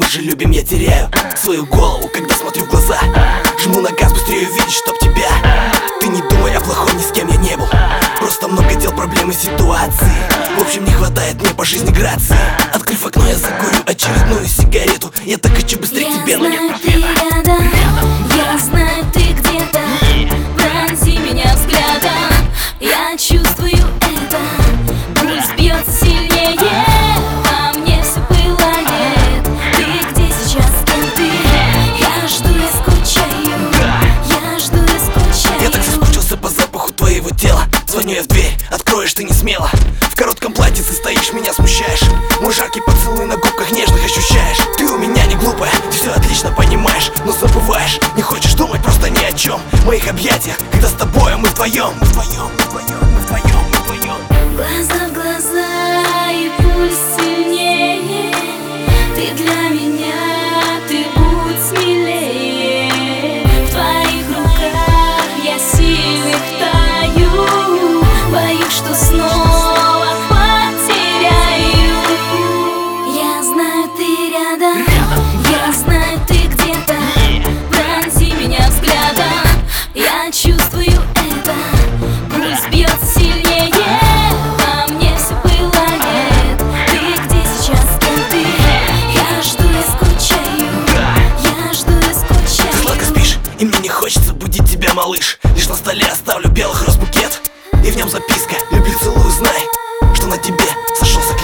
дружелюбием я теряю Свою голову, когда смотрю в глаза. Жму на газ, быстрее увидеть, чтоб тебя. Ты не думай о плохом, ни с кем я не был. Просто много дел, проблемы, ситуации. В общем, не хватает мне по жизни грации. Открыв окно, я закурю очередную сигарету. Я так хочу быстрее к тебе, но нет рядом. Я знаю, Звоню я в дверь, откроешь ты не смело. В коротком платье ты стоишь, меня смущаешь. Мой жаркий поцелуй на губках нежных ощущаешь. Ты у меня не глупая, ты все отлично понимаешь Но забываешь, не хочешь думать просто ни о чем В моих объятиях, когда с тобой мы вдвоем Мы вдвоем, мы вдвоем, мы вдвоем, мы вдвоем рядом Я знаю, ты где-то Пронзи меня взглядом. Я чувствую это Пульс бьется сильнее Во мне все пылает Ты где сейчас, с кем ты? Я жду и скучаю Я жду и Ты сладко скучаю спишь, и мне не хочется будить тебя, малыш. Лишь на столе оставлю белых роз букет И в нем записка, люблю, целую, знай Что на тебе сошелся свет